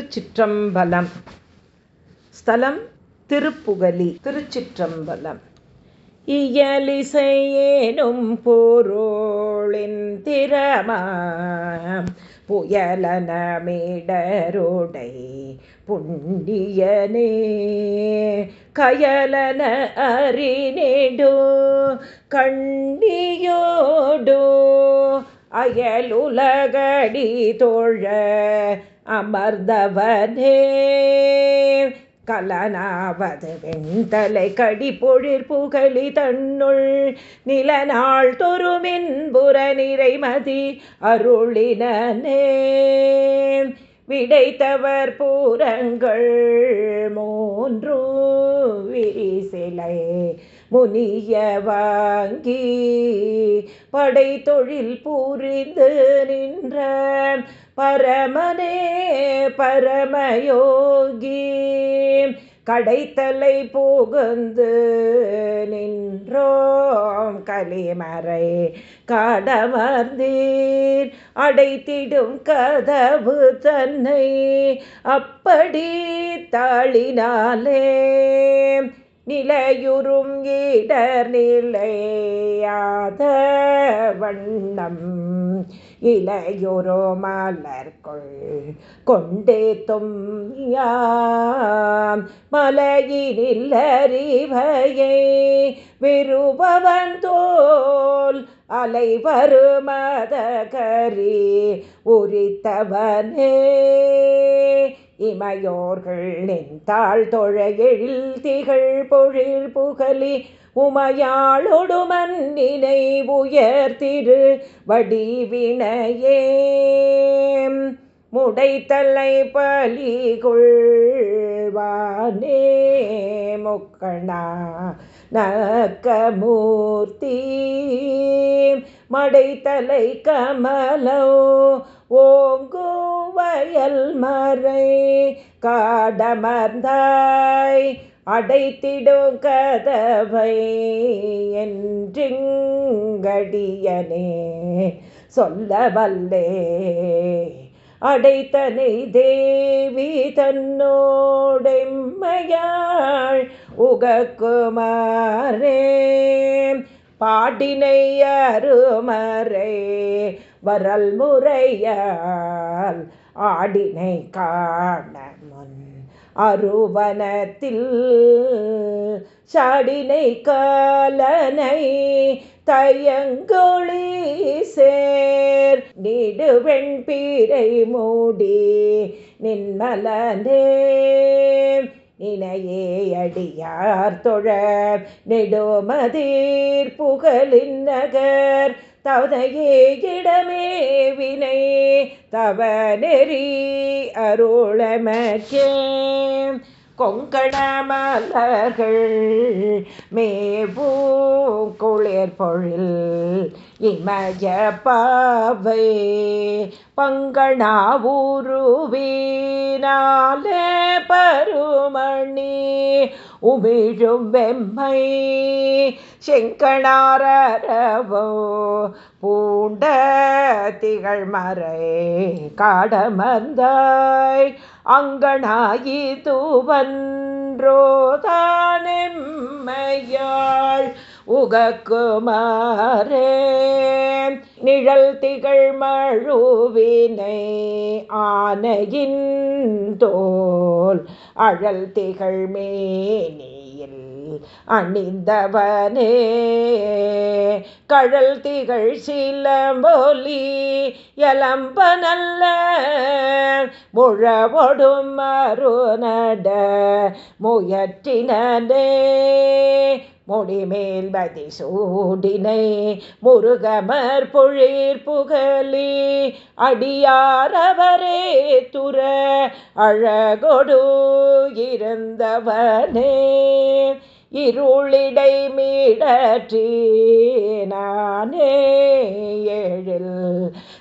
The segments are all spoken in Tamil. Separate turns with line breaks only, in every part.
திருச்சிற்றம்பலம். ஸ்தலம் திருப்புகலி திருச்சிற்றம்பலம். இயலிசையேனும் போரோளின் திறமா புயலனமிடரோடை புண்டியனே கயலன அறிநேடோ கண்டியோடோ அயலுலகடி தோழ அமர்ந்தவனே. கலனாவது வெண்தலை கடி பொழிர் புகழி தன்னுள் நிலநாள் தொருமின்புற நிறைமதி அருளினே விடைத்தவர் பூரங்கள் மூன்று விரிசிலை முனிய வாங்கி படை தொழில் புரிந்து நின்ற பரமனே பரமயோகி. கடைத்தலை புகுந்து நின்றோம் கலிமறை காடமர்ந்தீர். அடைத்திடும் கதவு தன்னை அப்படி தாளினாலே நிலையுறும் இடர் நிலையாத வண்ணம் இளையொரு மலர்கொள் கொண்டே தொம்யாம். மலையினில் அறிவையை விருபவன் தோல் அலை வருமத கரி உரித்தவனே. இமையோர்கள் நின்றாள் தொழ எழில் திகழ் பொழில் புகழி உமையாளொடுமன்னினை உயர்த்திரு வடிவினையே. முடைத்தலை பலி கொள்வானே முக்கணா நக்கமூர்த்தி. மடைத்தலை கமலோ ஓங்குவயல் மறை காடமர்ந்தாய். அடைத்திடும் கதவை என்றிங்கடியனே. சொல்ல வல்லே அடைத்தனை தேவி தன்னோடெம்மையாள் உகக்குமாரே பாடினை அருமறை வரல் முறையால் ஆடினை காண அருவனத்தில் சாடினை காலனை தயங்கொழி சேர். நீடுவெண் பீரை மூடி நின்மலனே நினையே அடியார் தொழ நெடுமதீர் புகழின் நகர். தவதையே இடமே வினை தவ நெறி அருளமக்கே கொங்கண மலர்கள் மேபூ குளிர் பொழில் இமய பாவை பங்கணாவுருவினாலே பருமணி உமிழும் வெம்மை செங்கணாரவோ பூண்ட திகழ் மறை காடமர்ந்தாய் அங்கனாயி தூவன்றோதானெம்மையாள் உகக்குமாரே நிழல் திகழ் மழுவினை ஆனையின் தோல் அழல் திகழ் மேனியில் அணிந்தவனே. கழல் திகழ் சிலம்பொலி எலம்ப நல்ல முழவொடும் மறுநட முயற்றினே முடிமேல் பதி சூடினை முருகமர் பொழிற் புகழி. அடியாரவரே துற அழகொடு இருந்தவனே. இருளிடை மீடற்றே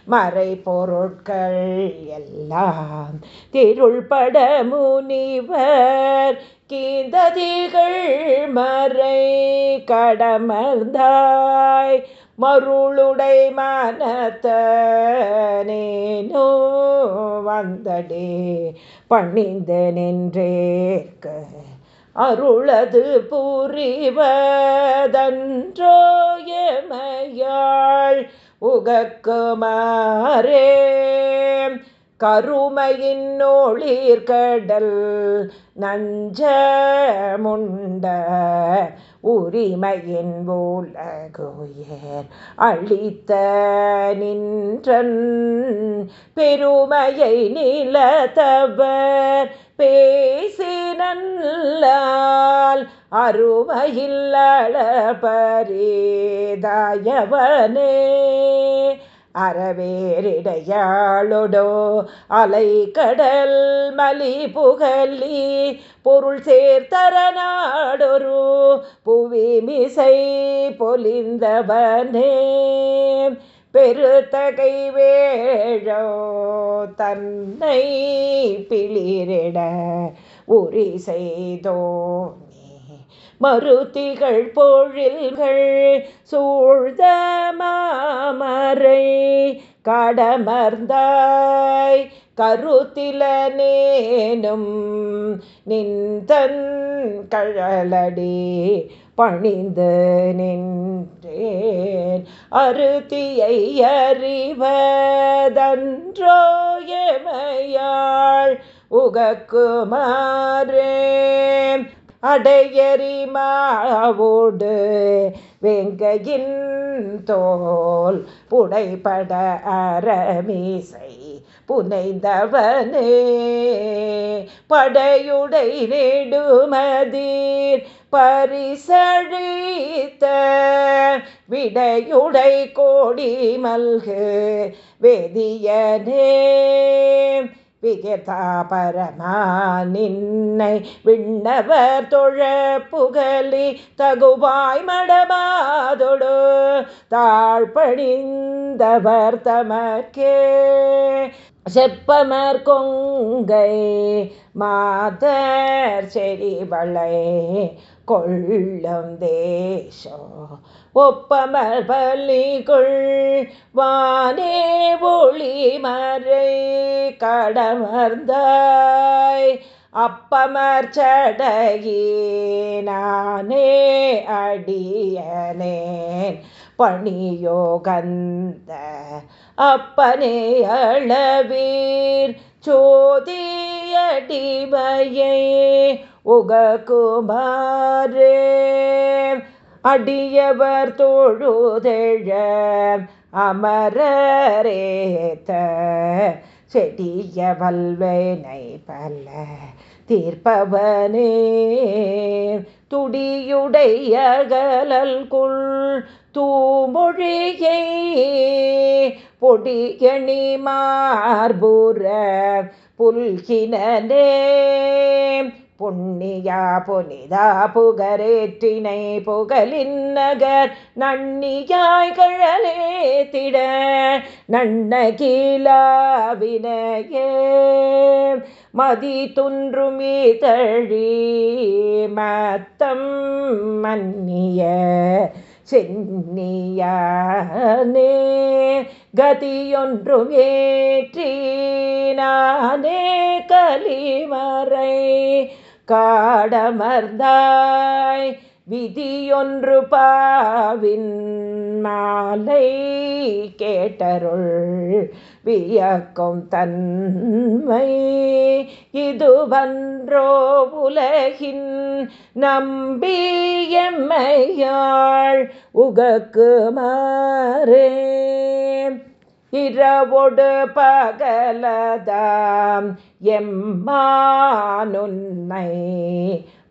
மறை பொருட்கள் எல்லாம். திருள்பட முனிவர் கீந்ததிகள் மறை கடமர்ந்தாய். மருளுடை மனத்தனேனோ வந்தடே. பணிந்து நின்றேற்க. அருளது புரிவதன்றோ எமையாள் உகக்குமாரே கருமையின் நோளிர்கடல் நஞ்ச முண்ட உரிமையின் போலகுயர் அழித்த நின்றன் பெருமையை நிலத்தவர் பேசினல்லா. அருமையில் பரேதாயவனே அறவேரிடையாளொடோ அலை கடல் மலி புகலி பொருள் சேர்த்தரநாடொரு புவி மிசை பொலிந்தவனே பெருத்தகை வேழோ தன்னை பிளிரிட உரி செய்தோன் மருத்திகள் பொழில்கள் சூழ்ந்த மாமரை கடமர்ந்தாய். கருத்திலனேனும் நின்றன் கழலடி பணிந்து நின்றேன். அருத்தியை அறிவதன்றோ எமையாள் உகக்குமாறே அடையறிமாவோடு வெங்கையின் தோல் புடைபட அறமீசை புனைந்தவனே. படையுடை நெடுமதீர் பரிசழித்த விடையுடை கோடி மல்கு வேதியனே. விகதா பரமா நின்னை விண்ணவர் தொழ புகலி தகுவாய் மடமாதொடு தாழ்பணிந்தவர் தமக்கே செப்பமர் கொங்கை மாதர் செறிவளை கொள்ளும் தேசோ ஒப்பமர் பள்ளிக்குள் வானே ஒளி மறை கடமர்ந்தாய். அப்பமர் சடையினானே அடியனேன். பணியோகந்த அப்பனே அளவீர். சோதியடிமையை உககுமாரே அடியவர் தோழுதெழ அமரரேத்த செடிய வல்வேனை பல தீர்ப்பவனே. துடியுடையகலல் குள் தூமொழியை பொடியணி மார்புற புல்கினே பொன்னியா பொனிதா புகரேற்றினை புகலின் நகர் நன்னியாய் கழலேத்திட நன்ன கீழாவினையே மதி துன்றுமீ தழி மத்தம் மன்னிய சென்னியானே. கதியொன்றும் ஏற்றி நானே கலிமறை காடமர்ந்தாய். விதியொன்று பாவின் மாலை கேட்டருள் வியக்கும் தன்மை. இதுவன்றோ உலகின் நம்பியம்மையாள் உகக்கு மாறே இரவொடு பகலதாம். எம்மானுன்னை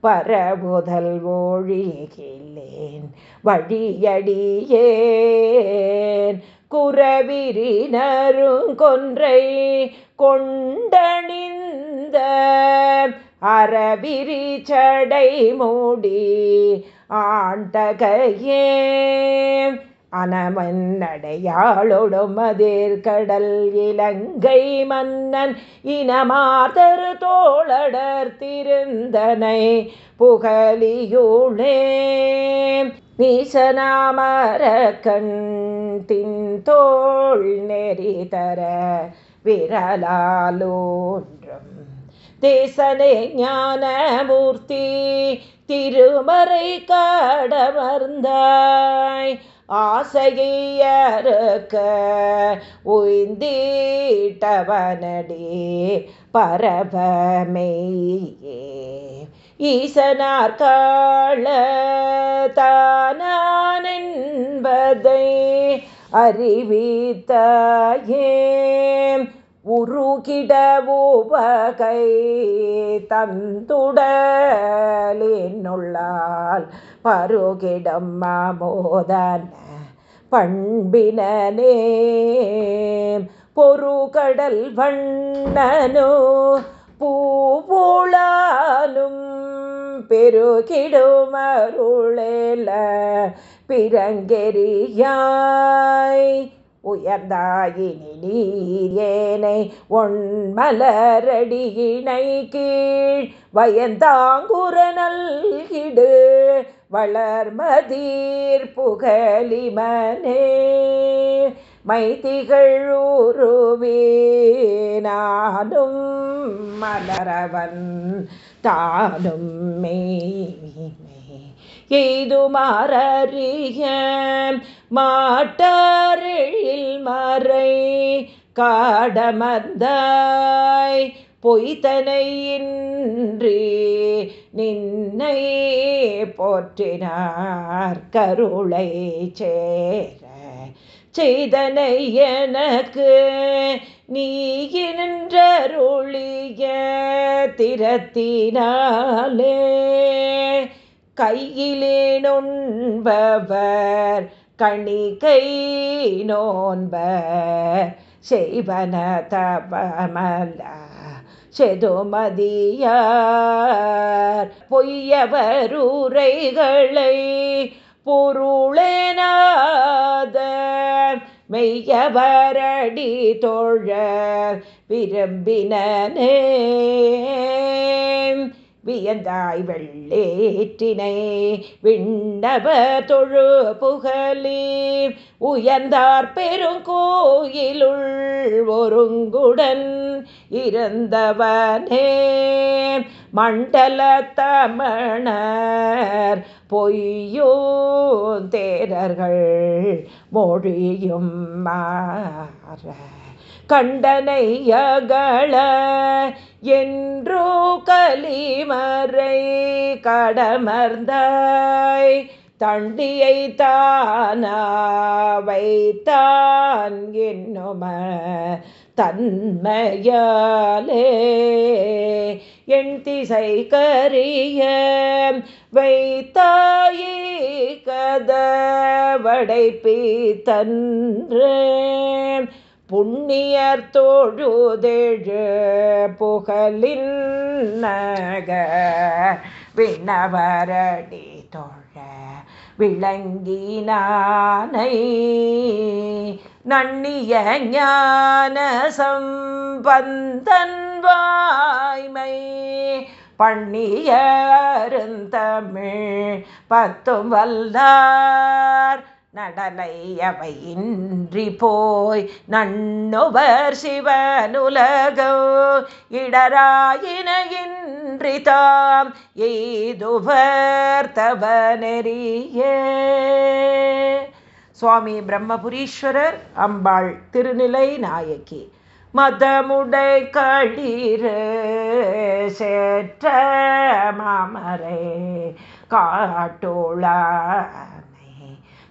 பரவுதல் ஒழிகிலேன். வழியடியேன். குறவிரினருங்கொன்றை கொண்டணிந்த அறவிரி சடை மூடி ஆண்டகையே. அனமன்னடையாளொடுமதேர் கடல் இலங்கை மன்னன் இனமாதரு தோழடர் திருந்தனை புகலியூளே நீசனாமர கண் தோள் தோல் நெறி தர விரலாலோன்றும். தேசனே ஞானமூர்த்தி திருமறை காடமர்ந்தாய். ஆசையறுக்க உய்ந்தீட்டவனடி பரபமெய்யே ஈசனார் காள தானான் அறிவித்தாயே. உருகிட உபகை தந்துடலினுள்ளால் பருகிடம் மாமோதன பண்பினே பொருகடல் வண்ணனோ பூவுளாலும் பெருகிடுமருளேல பிறங்கெறியாய் உயர்ந்தாயினி ஒன்மலரடியினை கீழ் வயந்தாங்குர நல்கிடு வளர்மதீர் புகலிமனே மைதிகழூருவே நானும் மலரவன் தானும் மெய் எய்துமாறிய மாட்டாரில் மறை காடமர்ந்தாய் பொய்தனையின்றி நின்னை போற்றினார் கருளை சேர செய்தனை எனக்கு நீ திறத்தினாலே கையிலே நொன்பவர் கணிகை நோன்பர் செய்வன தபமல்ல செதுமதியார். பொய்யவருரைகளை பொருளேனாத மெய்யவரடி தோழ விரும்பினே வியந்தாய் வெள்ளேற்றினை விண்ணப தொழு புகழி உயர்ந்தார் பெருங்கோயிலுள் ஒருங்குடன் இருந்தவனே. மண்டல தமணர் பொய்யோ தேரர்கள் மொழியும் மாற. கண்டனை கண்டனையகள என்றோ கலிமறை கடமர்ந்தாய். தண்டியை தானா வைத்தான் என்னும தன்மையாலே. என் திசை கரிய வைத்தாயே கதவடைப்பி தன்றே. புண்ணியர் தோழுதெழு புகழின் நக. விண்ணவரடி தோழ விளங்கினானை நன்னிய ஞான சம்பந்தன் வாய்மை. பண்ணியருந்தமிழ் பத்தும் வல்லார் நடலையவையின்றி போய் நண்ணுவர் சிவனுலகோ இடராயின இன்றி தாம் எய்துவர் தவ நெறிய சுவாமி பிரம்மபுரீஸ்வரர் அம்பாள் திருநிலை நாயகி மதமுடை களிர் சேற்ற மாமரே காட்டோளா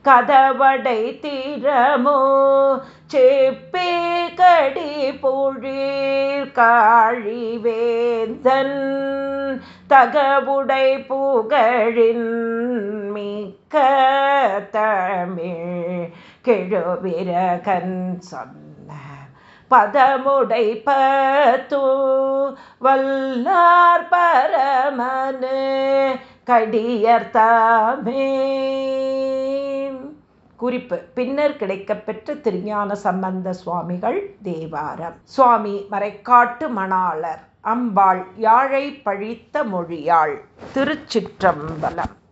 கதவடை தீரமோ செப்பே கடி பொழில் காழி வேந்தன் தகவுடை புகழின் மிக்க தமிழ் கெழுவிரகன் சொன்ன பதமுடை பத்து வல்லார் பரமனு கடியர்த்தாமே குறிப்பு பின்னர் கிடைக்கப்பெற்ற திருஞான சம்பந்த சுவாமிகள் தேவாரம். சுவாமி மறைக்காட்டு மணாளர் அம்பாள் யாழை பழித்த மொழியாள் திருச்சிற்றம்பலம்.